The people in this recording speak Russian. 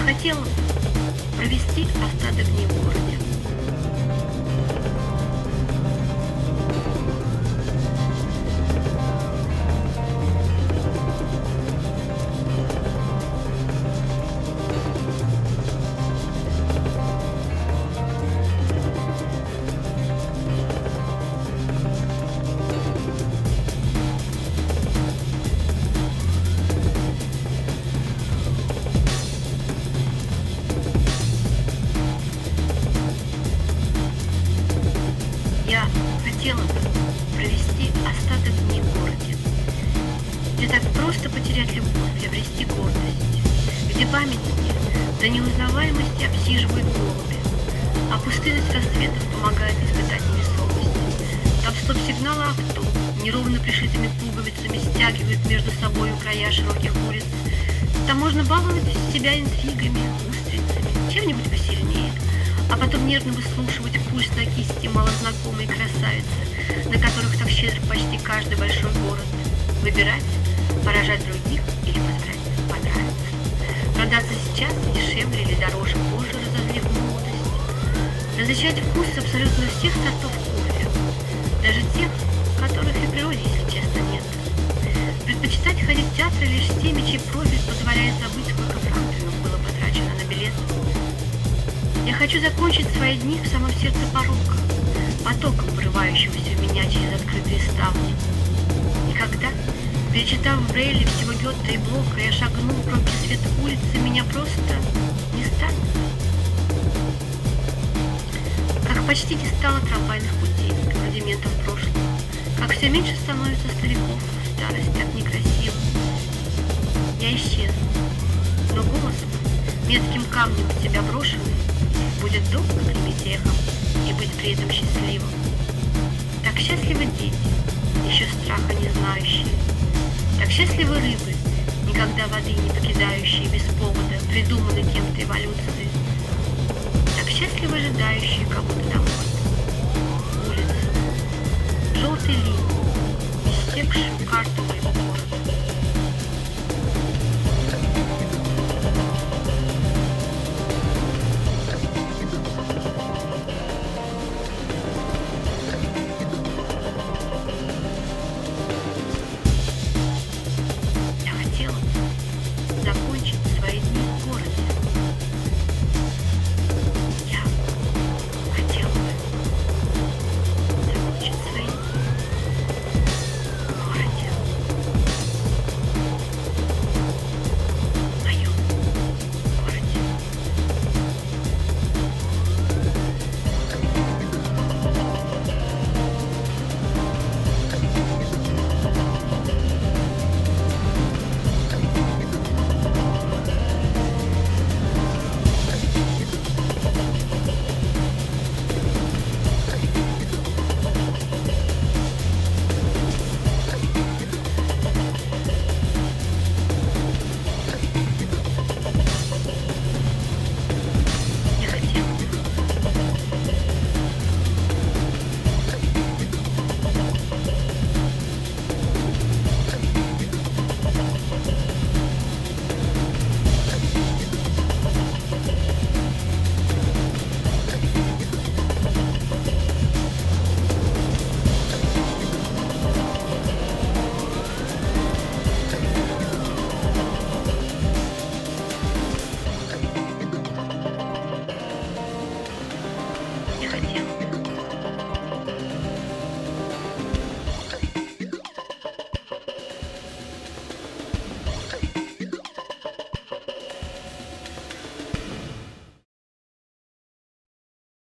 хотел провести остаток дней в городе. Я хотела бы провести остаток дней в городе, где так просто потерять любовь и обрести гордость, где памятники до неузнаваемости обсиживают голуби, а пустынность рассветов помогает испытать невесомость. Там стоп-сигналы авто неровно пришитыми пуговицами стягивают между собой края широких улиц. Там можно баловать себя интригами, устрицами, чем-нибудь посильнее, а потом нервно выслушивать пульс на кисти малознакомой красавицы, на которых так щедр почти каждый большой город. Выбирать, поражать других или постараться понравиться. Продаться сейчас дешевле или дороже, позже разозлив молодость. Различать вкус абсолютно всех сортов кофе, даже тех, которых и природе, если честно, нет. Предпочитать ходить в театр лишь с теми, чей профиль позволяет забыть, сколько франков было потрачено на билет. Я хочу закончить свои дни в самом сердце порока, потоком врывающегося в меня через открытые ставни. И когда, перечитав в Брейли всего Гетта и Блока, я шагну в пробки свет улицы, меня просто не станет. Как почти не стало трамвайных путей, рудиментов прошлого, как все меньше становится стариков, старость так некрасива. Я исчезну, но голос метким камнем в тебя брошенный будет долго греметь эхом и быть при этом счастливым. Так счастливы дети, еще страха не знающие. Так счастливы рыбы, никогда воды не покидающие без повода, придуманной кем-то эволюции. Так счастливы ожидающие кого-то домой. Улицы, желтый линий, истекшую карту моего